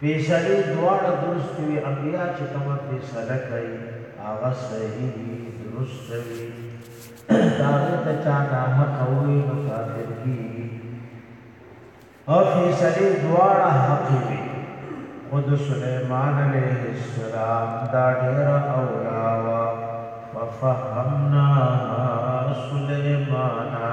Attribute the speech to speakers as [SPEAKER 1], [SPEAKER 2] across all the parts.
[SPEAKER 1] فیصلې دواړه درستې وي، انبیا چې کومه فیصله کوي هغه صحیح وي، درسته وي، که هغې ته چا ناحقه وویل نو کافر کیږي او فیصلې دواړه حقې وي، خو د سلیمان علیه السلام دا ډېره اولا وه، ففهمناها سلیمانا.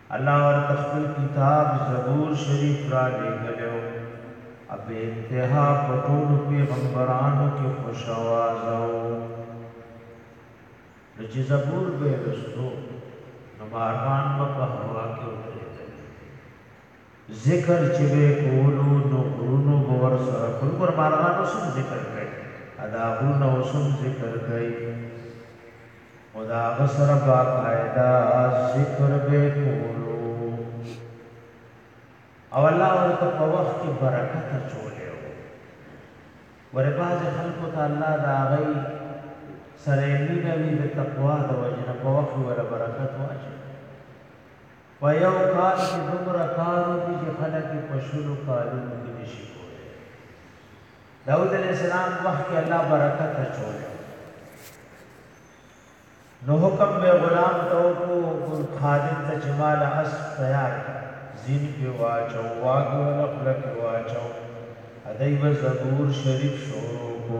[SPEAKER 1] الله ورته خپل کتاب زبور شریف رالیږلی ؤ او په انتها په ټولو پیغمبرانو کې خوش اوازه ؤ نو چې زبور به لوستو نو مارغان به په هوا کې ودرېدل ذکر چې به کولو نو غرونو به ور سره کول ګور مارغانو سم ذکر کوي ادا غرونو سم ذکر کوي او د هغه سره باقاعده ذکر به یې کولو او الله ورته په وخت کې برکت اچولی و ګورې بعضې خلکو ته الله د هغوی سره یې مینه وي د تقوا د وجې نه په وخت وله برکت واچوي په یو کال کې دومره کار وکړي چې خلک یې په شلو کالونو کې نه شي داود علیه السلام وخت کې الله برکت اچولی نو حکم به غلام ته وکړو خادم ته چې مال اس تیار زین کې واچو واګي ولا خلک واچو ادای به زبور شریف شروع کو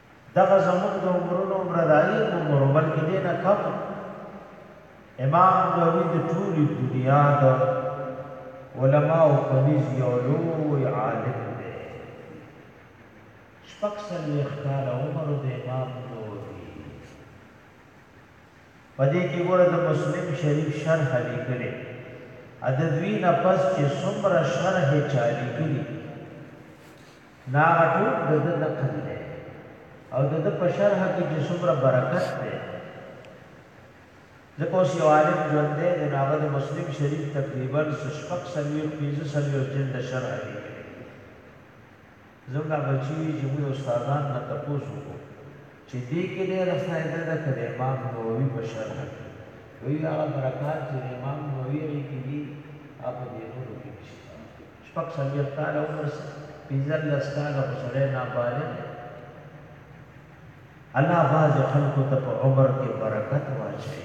[SPEAKER 1] دغه زموږ د عمرونو عمره د هر یو عمرو بلکې دې نه کم امام غوي د ټولې دنیا د علماو په نيز یو لوی عالم دی شپږ څلوېښت کاله عمر د امام نووي په دې کې ګوره د مسلم شریف شرح لیکلې ا د دوی نه پس چې څومره شرح چا لیکلي نه هغه ټول د ده نقل دی او د ده په شرح کې چې څومره برکت دی ځکه اوس یو عالم ژوندی دی نو هغه د مسلم شریف تقریبا څه شپږ څلوېښت پنځه څلوېښت جلده شرح لیکلې زموږ بچي وي چې موږ استادان نه تپوس وکړو چې دې کې ډېره فایده ده که د امام نووي په شرح کې وایي هغه برکات چې د امام نووي هغې کې دي هغه په دې نورو کې نشته شپږ څلوېښت کاله عمر سه پنځلس کاله خو سړی نابالغ یې الله بعضې خلکو ته په عمر کې برکت واچوي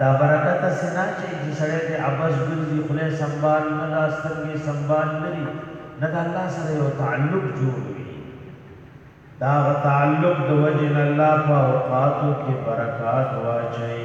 [SPEAKER 1] دا برکت هسې نه اچوي چې سړی دې عبث ګرځي خوله یې سنبال نه ده سترګې یې سنبال نه دي نه د الله سره یو تعلق جوړ وي د هغه تعلق د وجې نه الله په اوقاتو کې برکات واچوي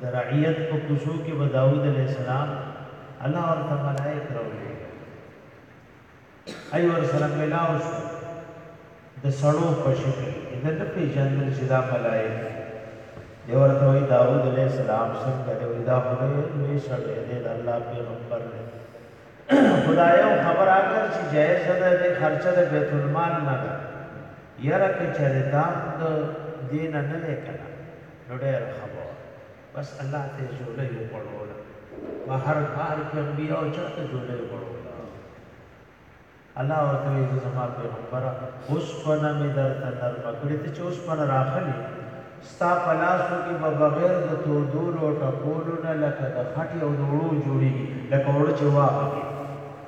[SPEAKER 1] د رعیت په کوڅو کې به داوود علیه السلام الله ورته ملائک راولېږل ای ورسره ملاو شو د سړو په شکل کې د نه پیژندل چې دا ملائک دی ورته وی داوود علیه السلام څنګه دی وی دا خدای لوی سړی دی د الله پیغمبر دی خدای او خبر اگر چې جایز ده د خرچه د بیت المال نه ده یره کچره دام د دین نه لیکنه نو ډيره ښه به وه بس الله ته يې جولۍ وغوړوله په هر کار کې انبياو چاته جولۍ غوړوله الله ورته وی زه زما پیغمبره اوسپنه مې درته نرمه کړې ته چې اوسپنه راخلې ستا په لاسو کې به بغیر د تودولو او ټکولو نه لکه د خټې او د اوړو جوړېږي لکه اوړه چې واغږي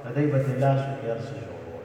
[SPEAKER 1] نو دی به ترې لاسو کې هر څه جوړول